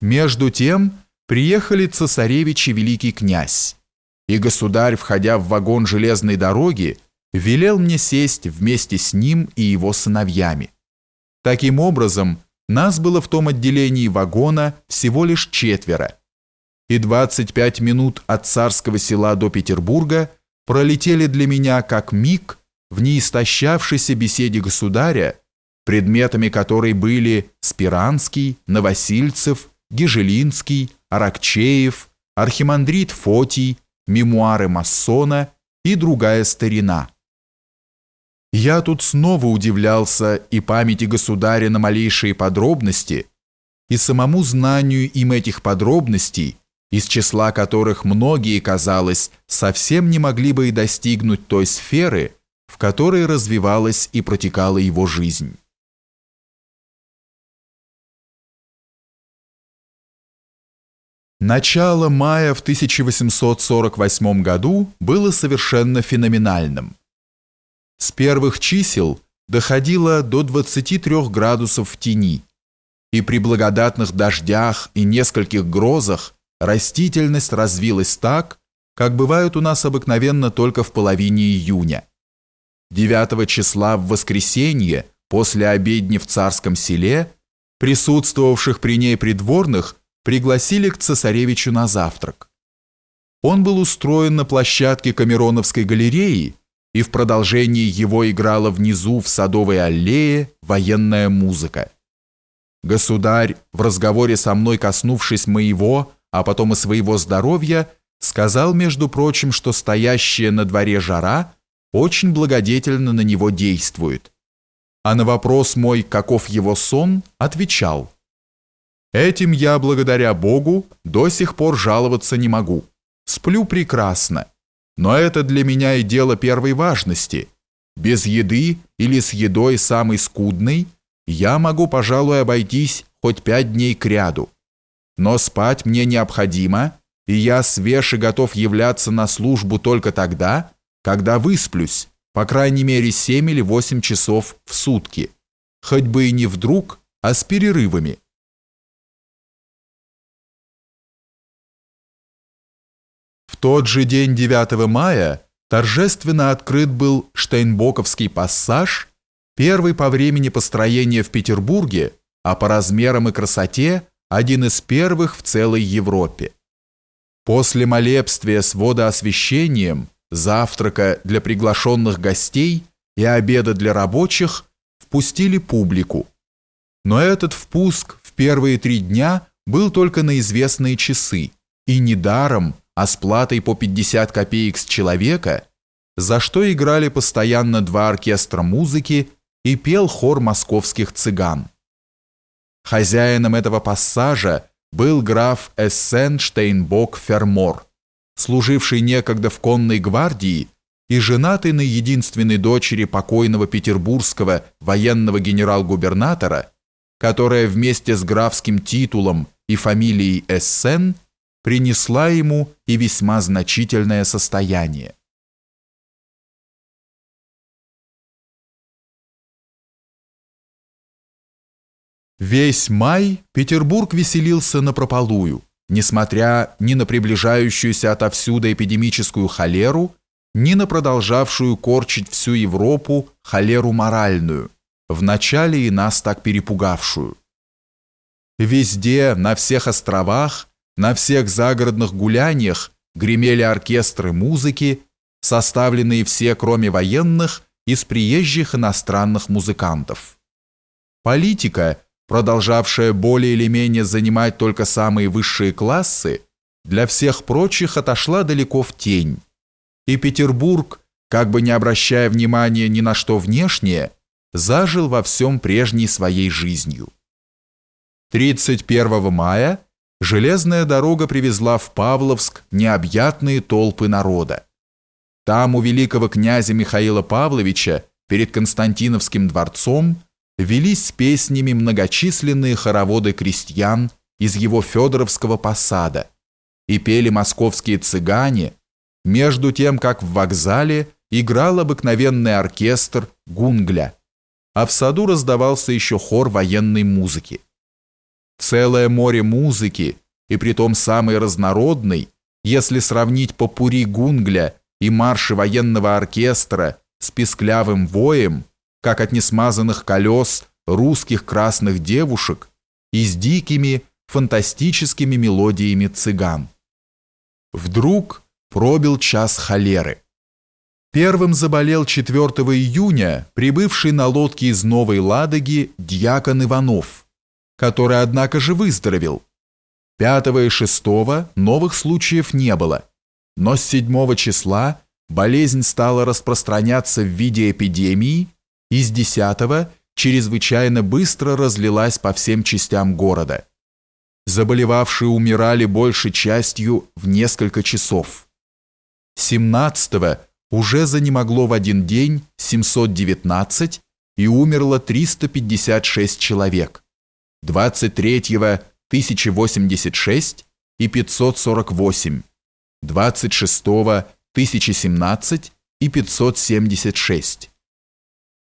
Между тем приехали цесаревич и великий князь, и государь, входя в вагон железной дороги, велел мне сесть вместе с ним и его сыновьями. Таким образом, нас было в том отделении вагона всего лишь четверо, и 25 минут от царского села до Петербурга пролетели для меня как миг в неистощавшейся беседе государя, предметами которой были Спиранский, Новосильцев, Гижелинский, Аракчеев, Архимандрит Фотий, мемуары масона и другая старина. Я тут снова удивлялся и памяти государя на малейшие подробности, и самому знанию им этих подробностей, из числа которых многие, казалось, совсем не могли бы и достигнуть той сферы, в которой развивалась и протекала его жизнь. Начало мая в 1848 году было совершенно феноменальным. С первых чисел доходило до 23 градусов в тени, и при благодатных дождях и нескольких грозах растительность развилась так, как бывает у нас обыкновенно только в половине июня. 9 числа в воскресенье, после обедни в царском селе, присутствовавших при ней придворных пригласили к цесаревичу на завтрак. Он был устроен на площадке Камероновской галереи, и в продолжении его играла внизу в садовой аллее военная музыка. Государь, в разговоре со мной коснувшись моего, а потом и своего здоровья, сказал, между прочим, что стоящая на дворе жара очень благодетельно на него действует. А на вопрос мой, каков его сон, отвечал – Этим я, благодаря Богу, до сих пор жаловаться не могу. Сплю прекрасно. Но это для меня и дело первой важности. Без еды или с едой самой скудной я могу, пожалуй, обойтись хоть пять дней кряду. Но спать мне необходимо, и я свеж и готов являться на службу только тогда, когда высплюсь, по крайней мере семь или восемь часов в сутки. Хоть бы и не вдруг, а с перерывами. Тот же день 9 мая торжественно открыт был Штейнбоковский пассаж, первый по времени построения в Петербурге, а по размерам и красоте один из первых в целой Европе. После молебствия с водоосвещением, завтрака для приглашенных гостей и обеда для рабочих впустили публику. Но этот впуск в первые три дня был только на известные часы, и недаром – а с платой по 50 копеек с человека, за что играли постоянно два оркестра музыки и пел хор московских цыган. Хозяином этого пассажа был граф Эссен Штейнбок Фермор, служивший некогда в конной гвардии и женатый на единственной дочери покойного петербургского военного генерал-губернатора, которая вместе с графским титулом и фамилией Эссен – принесла ему и весьма значительное состояние. Весь май Петербург веселился на прополую, несмотря ни на приближающуюся отовсюду эпидемическую холеру, ни на продолжавшую корчить всю Европу холеру моральную, вначале и нас так перепугавшую. Везде, на всех островах, на всех загородных гуляниях гремели оркестры музыки, составленные все, кроме военных, из приезжих иностранных музыкантов. Политика, продолжавшая более или менее занимать только самые высшие классы, для всех прочих отошла далеко в тень. И Петербург, как бы не обращая внимания ни на что внешнее, зажил во всем прежней своей жизнью. 31 мая железная дорога привезла в Павловск необъятные толпы народа. Там у великого князя Михаила Павловича перед Константиновским дворцом велись песнями многочисленные хороводы крестьян из его Федоровского посада и пели московские цыгане, между тем, как в вокзале играл обыкновенный оркестр гунгля, а в саду раздавался еще хор военной музыки. Целое море музыки, и притом самой разнородной, если сравнить попури гунгля и марши военного оркестра с песклявым воем, как от несмазанных колес русских красных девушек и с дикими фантастическими мелодиями цыган. Вдруг пробил час холеры. Первым заболел 4 июня прибывший на лодке из Новой Ладоги дьякон Иванов, который, однако же, выздоровел. 5 и 6 новых случаев не было, но с 7 числа болезнь стала распространяться в виде эпидемии и с 10 чрезвычайно быстро разлилась по всем частям города. Заболевавшие умирали большей частью в несколько часов. 17 уже занемогло в один день 719 и умерло 356 человек. 23-го 1086 и 548, 26-го 1017 и 576.